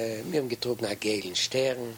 äh, wir haben getrunken einen gelben Stern,